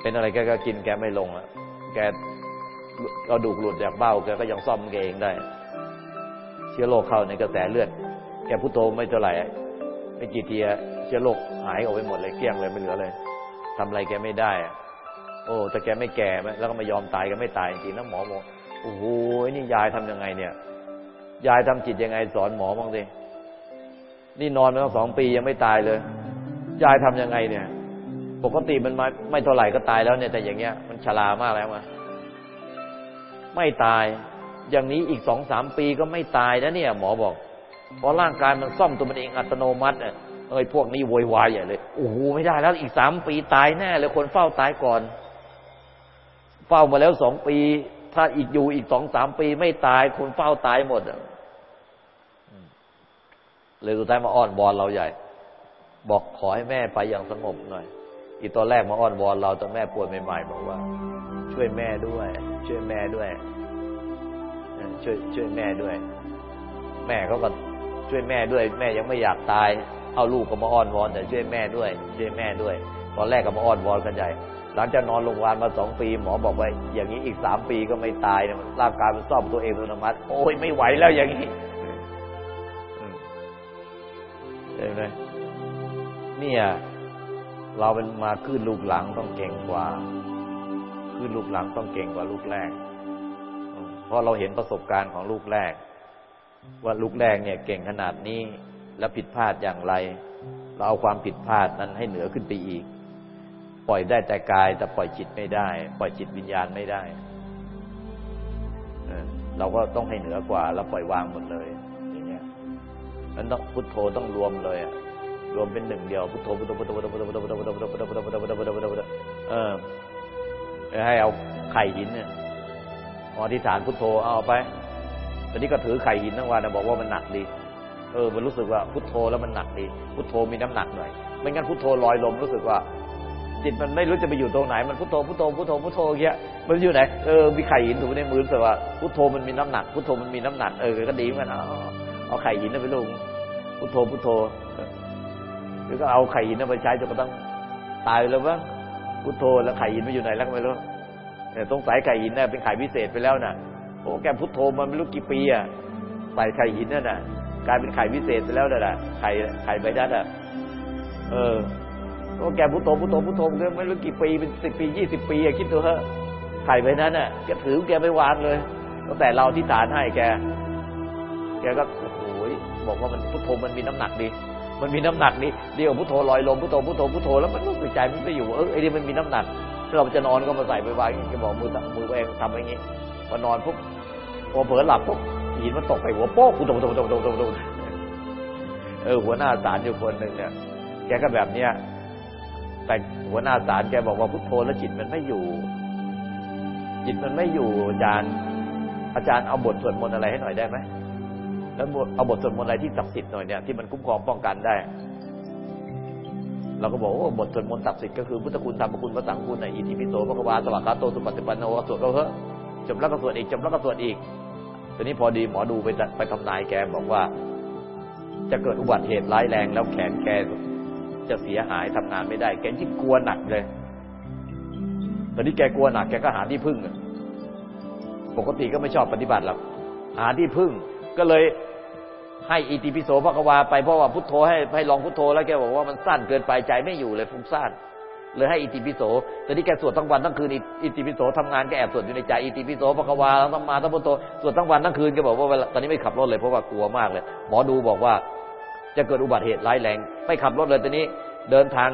เป็นอะไรแกก็กินแกไม่ลงอะ แกกระดูกหลุดจากเบ้าแกก็ยังซ่อมแกเองได้ เชื้อโรคเข้าในกระแสเลือด แกพุทโธไม่เท่าไหร่ไม่กี่ทีเชื้อโรคหายออกไปหมดเลยเกลี้ยงเลยไม่เหลือเลยทำอะไรแกไม่ได้อะโอ้แต่แกไม่แก่แล้วก็ไม่ยอมตายก็ไม่ตายจริงนะหมอบอก โอ้โหนี่ยายทำยังไงเนี่ย ยายทำจิตยังไงสอนหมอบ้างสินี่นอนมาตั้งสองปียังไม่ตายเลย ยายทำยังไงเนี่ย ปกติมันมาไม่เท่าไหร่ก็ตายแล้วเนี่ยแต่อย่างเงี้ย มันชรามากแล้วมาไม่ตาย อย่างนี้อีกสองสามปีก็ไม่ตายนะเนี่ย หมอบอกเพราะร่างกายมันซ่อมตัวมันเองอัตโนมัติเอ้ยพวกนี้โวยวายใหญ่เลยโอ้โหไม่ได้แล้วอีกสามปีตายแน่เลยคนเฝ้าตายก่อน เฝ้ามาแล้วสองปี ถ้าอีกอยู่อีกสองสามปีไม่ตายคนเฝ้าตายหมดเลยสุดท้ายมาอ้อนวอนเราใหญ่ บอกขอให้แม่ไปอย่างสงบหน่อย อีตอนแรกมาอ้อนวอนเราตอนแม่ป่วยใหม่ๆบอกว่า ช่วยแม่ด้วย ช่วยแม่ด้วยช่วยช่วยแม่ด้วย แม่เขาก็ช่วยแม่ด้วย แม่ยังไม่อยากตาย เอาลูกก็มาอ้อนวอนแต่ช่วยแม่ด้วย ช่วยแม่ด้วย ตอนแรกก็มาอ้อนวอนกันใหญ่ หลังจากนอนโรงพยาบาลมาสองปี หมอบอกว่าอย่างนี้อีกสามปีก็ไม่ตายนะร่างกายมันซ่อมตัวเองอัตโนมัติ โอ้ยไม่ไหวแล้วอย่างนี้เห็นไหมเนี่ย เราเป็นมาขึ้นลูกหลังต้องเก่งกว่าขึ้นลูกหลังต้องเก่งกว่าลูกแรก เพราะเราเห็นประสบการณ์ของลูกแรก ว่าลูกแรกเนี่ยเก่งขนาดนี้แล้วผิดพลาดอย่างไร เราเอาความผิดพลาดนั้นให้เหนือขึ้นไปอีก ปล่อยได้แต่กาย แต่ปล่อยจิตไม่ได้ ปล่อยจิตวิญญาณไม่ได้เราก็ต้องให้เหนือกว่า แล้วปล่อยวางหมดเลย อย่างเงี้ยนั้นต้องพุทโธต้องรวมเลยอะรวมเป็นหนึ่งเดียวพุทโธพุทโธพุทโธพุทโธพุทโธพุทโธพุทโธพุทโธพุทโธพุทโธพุทโธพุทโธพุทโธพุทโธพุทโธเออให้เอาไข่หินเนี่ยอธิษฐานพุทโธเอาไปตอนนี้ก็ถือไข่หินทั้งวันบอกว่ามันหนักดี เออ มันรู้สึกว่าพุทโธแล้วมันหนักดี พุทโธมีน้ำหนักหน่อย ไม่งั้นพุทโธลอยลมรู้สึกว่า จิตมันไม่รู้จะไปอยู่ตรงไหน มันพุทโธพุทโธพุทโธพุทโธเงี้ยมันอยู่ไหนเออมีไข่หินถูกในมือรู้สึกว่าพุทโธมันมีน้ำหนักพุทโธมันมีน้ำหนักเออก็ดีเหมือนกันเอาเอาไข่หินนั่นไปลงพุทโธพุทโธหรือก็เอาไข่หินนั่นไปใช้จนกระทั่งตายแล้วมั้งพุทโธแล้วไข่หินไปอยู่ไหนแล้วก็ไม่รู้เนี่ต้องสายไข่หินน่ะเป็นไข่พิเศษไปแล้วน่ะโอ้แกพุทโธมันไม่รู้กี่ปีอะใส่ไข่หินนั่นน่ะกลายเป็นไข่พิเศษไปแล้วน่ะไข่ไข่ใบดัดอะเออ โอ้แกพุทโธพุทโธพุทโธมันไม่รู้กี่ปีเป็นสิบปียี่สิบปีอะคิดดูเถอะไข่ใบนั้นน่ะแกถือแกไม่วางเลยตั้งแต่เราที่ฐานให้แก แกก็โอ้โหบอกว่ามันพุทโธมันมีน้ำหนักดี มันมีน้ำหนักนี่เดียวพุทโธลอยลมพุทโธพุทโธพุทโธแล้วมันรู้สึกใจมันไม่อยู่เออไอ้นี่มันมีน้ำหนักถ้าเราจะนอนก็มาใส่ไปวางแกบอกมือมือเองทำอย่างนี้พอนอนปุ๊บพอเผลอหลับปุ๊บหินมันตกไปหัวโป๊กกูตกตกตกตกตกเออหัวหน้าศาลอยู่คนหนึ่งเนี่ยแกก็แบบเนี้ย แต่หัวหน้าศาลแกบอกว่าพุทโธแล้วจิตมันไม่อยู่ จิตมันไม่อยู่ อาจารย์อาจารย์เอาบทสวดมนต์อะไรให้หน่อยได้ไหมแล้วเอาบทสวดมนต์อะไรที่ศักดิ์สิทธิ์หน่อยเนี่ยที่มันคุ้มครองป้องกันได้ เราก็บอกว่าบทสวดมนต์ศักดิ์สิทธิ์ก็คือพุทธคุณธรรมคุณพระสังคุณในอิทิปิโสพระกวาสวัสดิ์โตสุปฏิปันโนสวดก็เถอะจบแล้วก็สวดอีกจบแล้วก็สวดอีกทีนี้พอดีหมอดูไปไปทำนายแกบอกว่า จะเกิดอุบัติเหตุร้ายแรงแล้วแขนแก จะเสียหายทำงานไม่ได้ แกยิ่งกลัวหนักเลย ตอนนี้แกกลัวหนักแกก็หาที่พึ่งปกติก็ไม่ชอบปฏิบัติหรอกหาที่พึ่ง ก็เลยให้อิติปิโสพระกวาไปเพราะว่าพุทโธให้ให้ลองพุทโธแล้วแกบอกว่ามันสั้นเกินไปใจไม่อยู่เลยฟุ้งซ่านเลยให้อิติปิโสต่นี่แกสวดทั้งวันทั้งคืนอิติปิโสทำงานแกแอบสวดอยู่ในใจอิติปิโสพระกวาทั้งมาทั้งพุทโธสวดทั้งวันทั้งคืนแกบอกว่าตอนนี้ไม่ขับรถเลยเพราะว่ากลัวมากเลย หมอดูบอกว่า จะเกิดอุบัติเหตุร้ายแรง ไม่ขับรถเลยตอนนี้ เดินทาง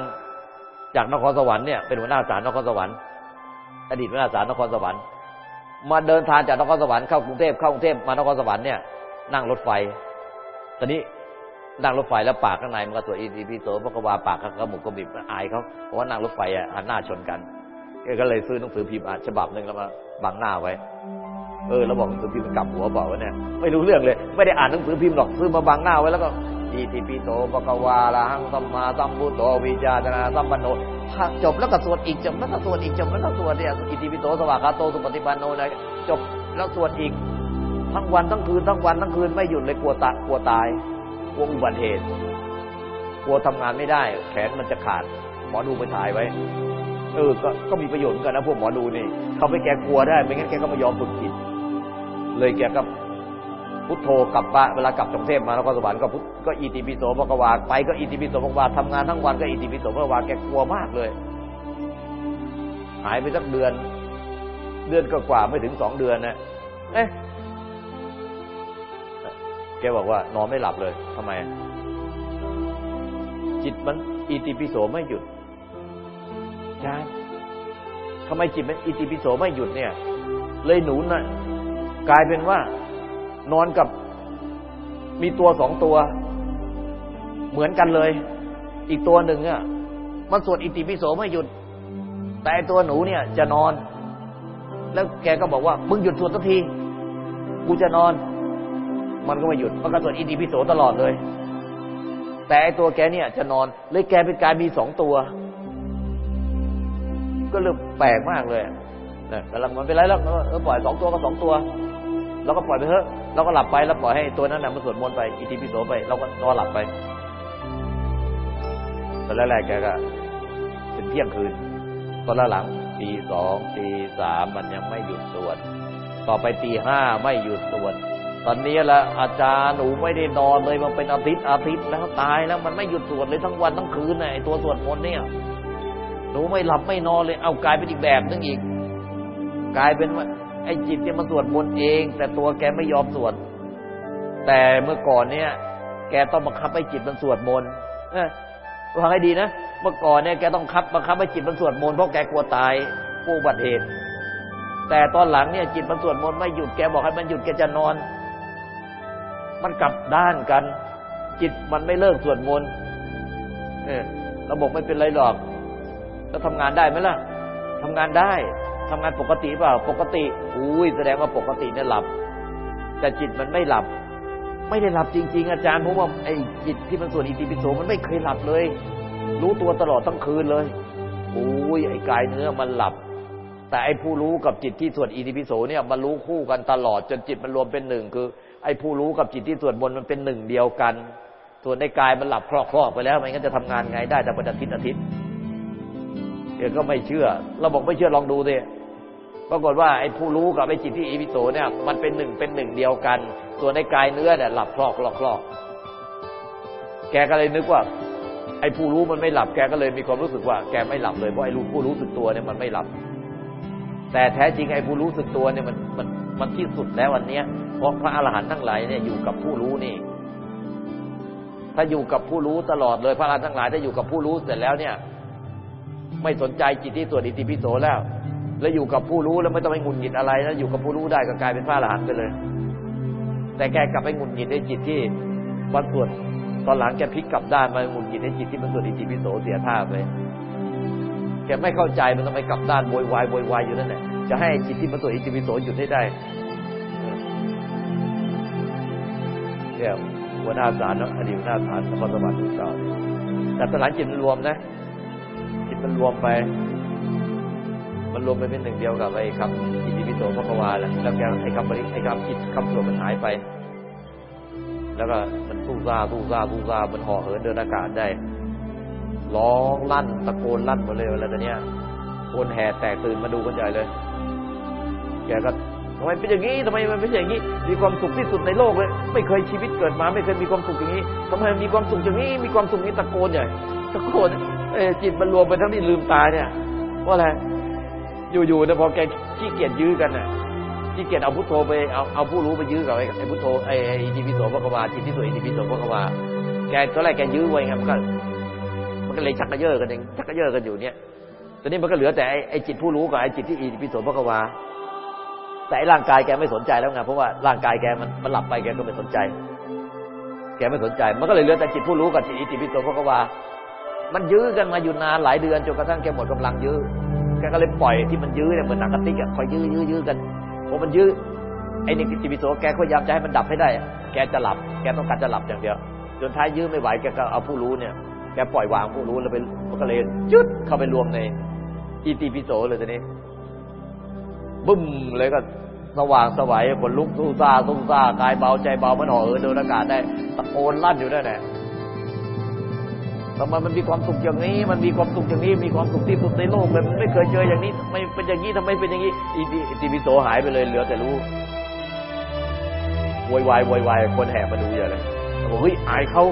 จากนครสวรรค์เนี่ยเป็นหัวหน้าศาลนครสวรรค์อดีตหัวหน้าศาลนครสวรรค์ มาเดินทางจากนครสวรรค์เข้ากรุงเทพเข้ากรุงเทพมานครสวรรค์เนี่ยนั่งรถไฟ ตอนนี้นั่งรถไฟแล้วปากข้างในมันก็ตัวอินทีพีโสพระกวาปากกระหมุกกระบิบอายเขาเพราะว่านั่งรถไฟอะหันหน้าชนกันก็เลยซื้อหนังสือพิมพ์ฉบับหนึ่งแล้วมาบังหน้าไว้ เออแล้วบอกหนังสือพิมพ์มันกลับหัวบอกว่าเนี่ยไม่รู้เรื่องเลย ไม่ได้อ่านหนังสือพิมพ์หรอกซื้อมาบังหน้าไว้แล้วก็ อิติปิโสปะกวาลาหังสัมมาสัมพุทโธวิจารณาสัมปันโนจบแล้วก็สวดอีกจบแล้วก็สวดอีกจบแล้วก็สวดเนี่ยอิติปิโสสวากาโตสุปฏิปันโนนะจบแล้วสวดอีกทั้งวันทั้งคืนทั้งวันทั้งคืนไม่หยุดเลยกลัวตายกลัวตายกลัวอุบัติเหตุกลัวทำงานไม่ได้ แขนมันจะขาด หมอดูไปถ่ายไว้ เออ ก็ก็มีประโยชน์กันนะพวกหมอดูนี่ เขาไปแกกลัวได้ ไม่งั้นแกก็ไม่ยอมฝึกจิต เลยแกก็ พุทโธกลับบ้านเวลากลับจากเทพมาแล้วก็สวรรค์ก็พุทก็อิติปิโสพระกวาไปก็อิติปิโสพระกวาทำงานทั้งวันก็อิติปิโสพระกวาแกกลัวมากเลย หายไปสักเดือน เดือนก็กว่าไม่ถึงสองเดือนนะเอ๊ะแกบอกว่านอนไม่หลับเลยทำไม จิตมันอิติปิโสไม่หยุดใช่ทำไมจิตมันอิติปิโสไม่หยุดเนี่ย เลยหนูน่ะกลายเป็นว่า นอนกับมีตัวสองตัว เหมือนกันเลย อีกตัวหนึ่งอะมันสวดอิติปิโสไม่หยุด แต่ตัวหนูเนี่ย จะนอน แล้วแกก็บอกว่ามึงหยุดสวดสักทีกูจะนอน มันก็ไม่หยุดมันก็สวดอิติปิโสตลอดเลย แต่ตัวแกเนี่ย จะนอนเลยแกเป็นกายมีสองตัว ก็เริ่มแปลกมากเลยนะกำลังมันเป็นไรแล้วเออปล่อยสองตัวก็สองตัว เราก็ปล่อยไปเถอะเราก็หลับไปแล้วปล่อยให้ตัวนั้นน่ะมันสวดมนต์ไปอิติปิโสไปเราก็นอนหลับไปตอนแรกๆแกก็เป็นเที่ยงคืน ตอนหลังตีสองตีสามมันยังไม่หยุดสวดต่อไปตีห้าไม่หยุดสวดตอนนี้ละอาจารย์หนูไม่ได้นอนเลยมันเป็นอาทิตย์อาทิตย์แล้วตายแล้วมันไม่หยุดสวดเลยทั้งวันทั้งคืนไอ้ตัวสวดมนต์เนี่ยหนูไม่หลับไม่นอนเลย เอากลายเป็นอีกแบบนึงอีก กลายเป็นว่า ไอ้จิตเนี่ยมันสวดมนต์เอง แต่ตัวแกไม่ยอมสวด แต่เมื่อก่อนเนี่ย แกต้องบังคับให้จิตมันสวดมนต์ฟังให้ดีนะ เมื่อก่อนเนี่ยแกต้องคับบังคับให้จิตมันสวดมนต์เพราะแกกลัวตายกลัวอุบัติเหตุ แต่ตอนหลังเนี่ยจิตมันสวดมนต์ไม่หยุดแกบอกให้มันหยุดแกจะนอน มันกลับด้านกัน จิตมันไม่เลิกสวดมนต์เออเราบอกไม่เป็นไรหรอกแล้วทำงานได้ไหมล่ะทำงานได้ ทำงานปกติเปล่า ปกติ อุ้ยแสดงว่าปกติเนี่ยหลับ แต่จิตมันไม่หลับ ไม่ได้หลับจริง ๆ อาจารย์ผมว่าไอ้จิตที่มันส่วนอิติปิโสมันไม่เคยหลับเลย รู้ตัวตลอดทั้งคืนเลยอุ้ยไอ้กายเนื้อมันหลับ แต่ไอ้ผู้รู้กับจิตที่ส่วนอิติปิโสเนี่ยมันรู้คู่กันตลอดจนจิตมันรวมเป็นหนึ่งคือ ไอ้ผู้รู้กับจิตที่ส่วนบนมันเป็นหนึ่งเดียวกัน ส่วนในกายมันหลับคลอกๆไปแล้วมันก็จะทำงานไงได้แต่เป็นอาทิตย์อาทิตย์เดี๋ยวก็ไม่เชื่อ เราบอกไม่เชื่อลองดูดิ ปรากฏว่าไอ้ผู้รู้กับไอ้จิตที่อิปิโสเนี่ย มันเป็นหนึ่งเป็นหนึ่งเดียวกัน ส่วนในกายเนื้อเนี่ยหลับคลอกคลอกคลอกแกก็เลยนึกว่า ไอ้ผู้รู้มันไม่หลับแกก็เลยมีความรู้สึกว่าแกไม่หลับเลยเพราะไอ้รู้ผู้รู้สึกตัวเนี่ยมันไม่หลับ แต่แท้จริงไอ้ผู้รู้สึกตัวเนี่ยมันมันมันที่สุดแล้ววันเนี้ย เพราะพระอรหันต์ทั้งหลายเนี่ยอยู่กับผู้รู้นี่ ถ้าอยู่กับผู้รู้ตลอดเลยพระอรหันต์ทั้งหลายถ้าอยู่กับผู้รู้เสร็จแล้วเนี่ย ไม่สนใจจิตที่ส่วนอิติปิโสแล้ว แล้วอยู่กับผู้รู้แล้วไม่ต้องไปงุนหงิดอะไรแล้วอยู่กับผู้รู้ได้ก็กลายเป็นพระอรหันต์ไปเลย แต่แกกลับไปงุนหงิดในจิตที่วันสวดตอนหลังแกพลิกกลับด้านมางุนหงิดในจิตที่มันสวดอิติปิโสเสียท่าไปแกไม่เข้าใจมันทำไมกลับด้านโวยวายโวยวายอยู่นั่นแหละจะให้จิตที่มันสวดอิติปิโสหยุดให้ได้เนี่ยหัวหน้าศาลอดีตหัวหน้าศาลนครสวรรค์เก่าแต่ตอนหลังจิตมันรวมนะจิตมันรวมไป มันรวมไปเป็นหนึ่งเดียวกับไอ้คำอิติปิโสพระกวาแล้วแล้วแกไอ้คำบริไอ้คำจิตคำสวดมันหายไป แล้วก็มันสู้ซาสู้ซาสู้ซามันห่อเหินเดินอากาศได้ร้องลั่นตะโกนลั่นหมดเลยอะไรตอนเนี้ยคนแห่แตกตื่นมาดูกันใหญ่เลย แกก็ทำไมเป็นอย่างนี้ทำไมมันเป็นอย่างนี้ มีความสุขที่สุดในโลกเลย ไม่เคยชีวิตเกิดมาไม่เคยมีความสุขอย่างนี้ทำไมมีความสุขอย่างนี้ มีความสุขนี้ตะโกนใหญ่ตะโกนเอจิตมันรวมไปทั้งที่ลืมตาเนี่ยว่าอะไร อยู่ๆนะพอแกขี้เกียจยื้อกันน่ะขี้เกียจเอาพุทโธไปเอาเอาผู้รู้ไปยื้อกับไอ้พุทโธไอ้อิติปิโสพระกวาจิตที่สุดอิติปิโสพระกวาแกตอนแรกแกยื้อไว้ไงมันก็มันก็เลยชักกระเยาะกันเองชักกระเยาะกันอยู่เนี่ยตอนนี้มันก็เหลือแต่ไอ้จิตผู้รู้กับไอ้จิตที่อิติปิโสพระกวาแต่ร่างกายแกไม่สนใจแล้วไงเพราะว่าร่างกายแกมันมันหลับไปแกก็ไม่สนใจ แกไม่สนใจ มันก็เลยเหลือแต่จิตผู้รู้กับจิตอิติปิโสพระกวามันยื้อกันมาอยู่นานหลายเดือนจนกระทั่งแกหมดกำลังยื้อ กก็เลยปล่อยที่มันยื้อเนี่ยเหมือนหนังกระติกอะคอยยื้อยื้อยื้อกันพอมันยื้อไอ้นี่จิตปิโสแกพยายามจะให้มันดับให้ได้ แกจะหลับ แกต้องการจะหลับอย่างเดียว จนท้ายยื้อไม่ไหวแกก็เอาผู้รู้เนี่ย แกปล่อยวางผู้รู้แล้วไปก็เลยจุดเข้าไปรวมในอิติปิโสเลยทีนี้บึ้มเลยก็สว่างสวัยผลลุกสู้ซาสู้ซากายเบาใจเบามันห่อเออเดินอากาศได้ตะโกนลั่นอยู่ได้แหละ ทำไมมันมีความสุขอย่างนี้ มันมีความสุขอย่างนี้ มีความสุขที่สุดในโลกเลยมันไม่เคยเจออย่างนี้ทำไมเป็นอย่างนี้ทำไมเป็นอย่างนี้อิติปิโสหายไปเลยเหลือแต่รู้วอยวายวอยวายคนแห่มาดูอย่างเลยบอกเฮ้ยอายเขา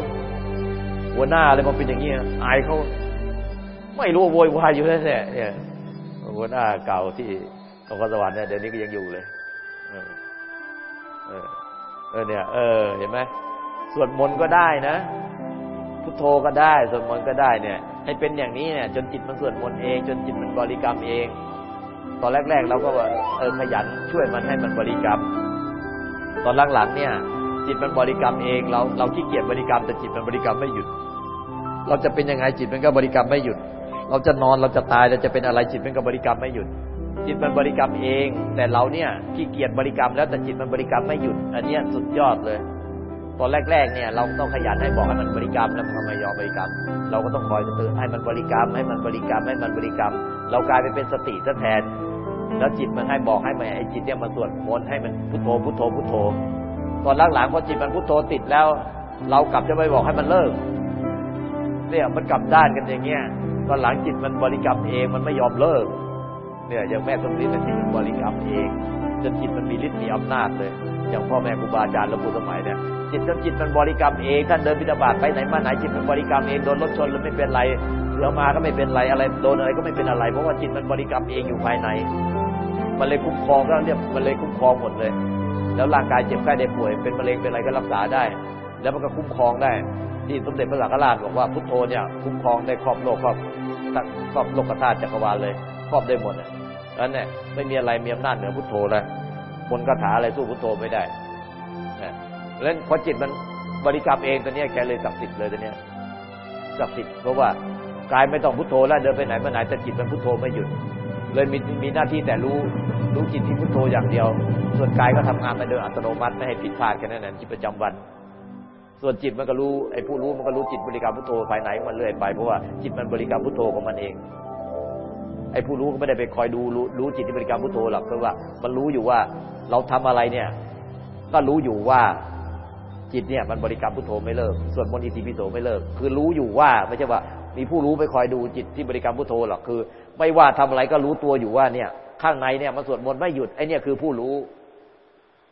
หัวหน้าอะไรมาเป็นอย่างนี้อายเขาไม่รู้โวยวายอยู่แท้ๆเนี่ยหัวหน้าเก่าที่นครสวรรค์เนี่ยเดี๋ยวนี้ก็ยังอยู่เลยเออเออเนี่ย เออ เห็นไหมสวดมนต์ก็ได้นะ พุทโธก็ได้สวดมนต์ก็ได้เนี่ย ให้เป็นอย่างนี้เนี่ย จนจิตมันสวดมนต์เอง จนจิตมันบริกรรมเอง ตอนแรก ๆ เราก็ว่าเออขยันช่วยมันให้มันบริกรรม ตอนหลังๆเนี่ย จิตมันบริกรรมเอง เราเราขี้เกียจบริกรรมแต่จิตมันบริกรรมไม่หยุด เราจะเป็นยังไงจิตมันก็บริกรรมไม่หยุด เราจะนอนเราจะตายเราจะเป็นอะไรจิตมันก็บริกรรมไม่หยุดจิตมันบริกรรมเอง แต่เราเนี่ยขี้เกียจบริกรรมแล้วแต่จิตมันบริกรรมไม่หยุด อันเนี้ยสุดยอดเลย ตอนแรกๆเนี่ยเราต้องขยันให้บอกให้มันบริกรรมแล้วมันไม่ยอมบริกรรม เราก็ต้องคอยเตือนให้มันบริกรรมให้มันบริกรรมให้มันบริกรรม เรากลายไปเป็นสติซะแทน แล้วจิตมันให้บอกให้มันไอ้จิตเนี่ยมันสวดมนต์ให้มันพุทโธพุทโธพุทโธ ตอนหลังๆพอจิตมันพุทโธติดแล้ว เรากลับจะไปบอกให้มันเลิกเนี่ยมันกลับด้านกันอย่างเงี้ยตอนหลังจิตมันบริกรรมเองมันไม่ยอมเลิก เนี่ยอย่างแม่สมฤทธิ์จิตมันบริกรรมเองจนจิตมันมีฤทธิ์มีอำนาจเลย อย่างพ่อแม่ครูบาอาจารย์หลวงปู่สมัยเนี่ย จิตจนจิตมันบริกรรมเองท่านเดินบิณฑบาตไปไหนมาไหนจิตมันบริกรรมเองโดนรถชนแล้วไม่เป็นไรเสือมาก็ไม่เป็นไรอะไรโดนอะไรก็ไม่เป็นอะไร เพราะว่าจิตมันบริกรรมเองอยู่ภายใน มันเลยคุ้มครองก็เรียกมันเลยคุ้มครองหมดเลย แล้วร่างกายเจ็บไข้ได้ป่วยเป็นมะเร็งเป็นอะไรก็รักษาได้ แล้วมันก็คุ้มครองได้ ที่สมเด็จพระสังฆราชบอกว่าพุทโธเนี่ยคุ้มครองได้ครอบโลกครอบครอบโลกธาตุจักรวาลเลย ครอบได้หมดอะนั้นเนี่ยไม่มีอะไรมีอำนาจเหนือพุทโธเลยมนคาถาอะไรสู้พุทโธไม่ได้ แล้วพอจิตมันบริกรรมเองตัวเนี้แกเลยศักดิ์สิทธิ์เลยตัวเนี้ศักดิ์สิทธิ์เพราะว่ากายไม่ต้องพุทโธแล้วเดินไปไหนมาไหนแต่จิตมันพุทโธไม่หยุด เลยมีมีหน้าที่แต่รู้รู้จิตที่พุทโธอย่างเดียว ส่วนกายก็ทำงานไปโดยอัตโนมัติไม่ให้ผิดพลาดแค่นั้นเองจิตประจำวัน ส่วนจิตมันก็รู้ไอ้ผู้รู้มันก็รู้จิตบริกรรมพุทโธภายในมันเรื่อยไปเพราะว่าจิตมันบริกรรมพุทโธของมันเองไอ้ผู้รู้ก็ไม่ได้ไปคอยดูรู้รู้จิตที่บริกรรมพุทโธหรอกเพราะว่ามันรู้อยู่ว่าเราทำอะไรเนี่ย ก็รู้อยู่ว่า จิตเนี่ยมันบริกรรมพุทโธไม่เลิกส่วนมนต์อิติปิโสไม่เลิก คือรู้อยู่ว่าไม่ใช่ว่า มีผู้รู้ไปคอยดูจิตที่บริกรรมพุทโธหรอกคือ ไม่ว่าทำอะไรก็รู้ตัวอยู่ว่าเนี่ย ข้างในเนี่ยมันสวดมนต์ไม่หยุดไอเนี่ยคือผู้รู้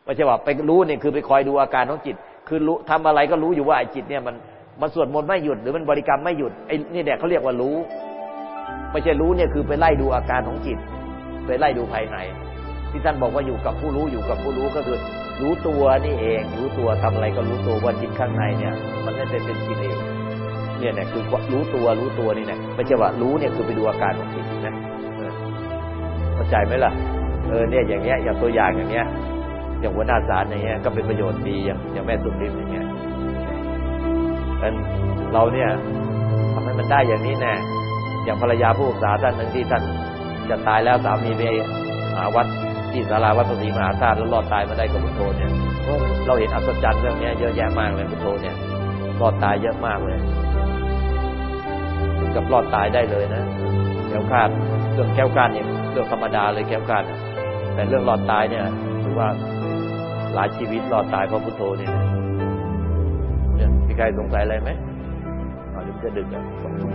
ไม่ใช่ว่าไปรู้เนี่ยคือไปคอยดูอาการของจิต คือรู้ทำอะไรก็รู้อยู่ว่าไอจิตเนี่ยมันมันสวดมนต์ไม่หยุดหรือมันบริกรรมไม่หยุดไอ้นี่แหละเขาเรียกว่ารู้ ไม่ใช่รู้เนี่ยคือไปไล่ดูอาการของจิต ไปไล่ดูภายใน ที่ท่านบอกว่าอยู่กับผู้รู้อยู่กับผู้รู้ก็คือ รู้ตัวนี่เอง รู้ตัวทำอะไรก็รู้ตัวว่าจิตข้างในเนี่ย มันไม่ได้เป็นจิตเองเนี่ยเนี่ยคือรู้ตัวรู้ตัวนี่เนี่ยไม่ใช่ว่ารู้เนี่ยคือไปดูอาการของจิตนะเข้าใจไหมล่ะเออเนี่ยอย่างเงี้ยอย่างตัวอย่างอย่างเงี้ยอย่างหัวหน้าศาลอย่างเงี้ยก็เป็นประโยชน์ดีอย่างอย่างแม่สุริมอย่างเงี้ยเราเนี่ยทำให้มันได้อย่างนี้แน่อย่างภรรยาผู้ศึกษาท่านหนึ่งที่ท่านจะตายแล้วสามีไปหาวัด ที่ศาลาวัดพระศรีมหาธาตุแล้วรอดตายมาได้กับพุทโธเนี่ยเราเห็นอัศจรรย์เรื่องนี้เยอะแยะมากเลยพุทโธเนี่ยรอดตายเยอะมากเลยกับรอดตายได้เลยนะแก้วคาดเรื่องแก้วการเนี่ยเรื่องธรรมดาเลยแก้วการแต่เรื่องรอดตายเนี่ยถือว่าหลายชีวิตรอดตายเพราะพุทโธเนี่ยมีใครสงสัยอะไรไหมเดี๋ยวจะดึกอะสองทุ่ม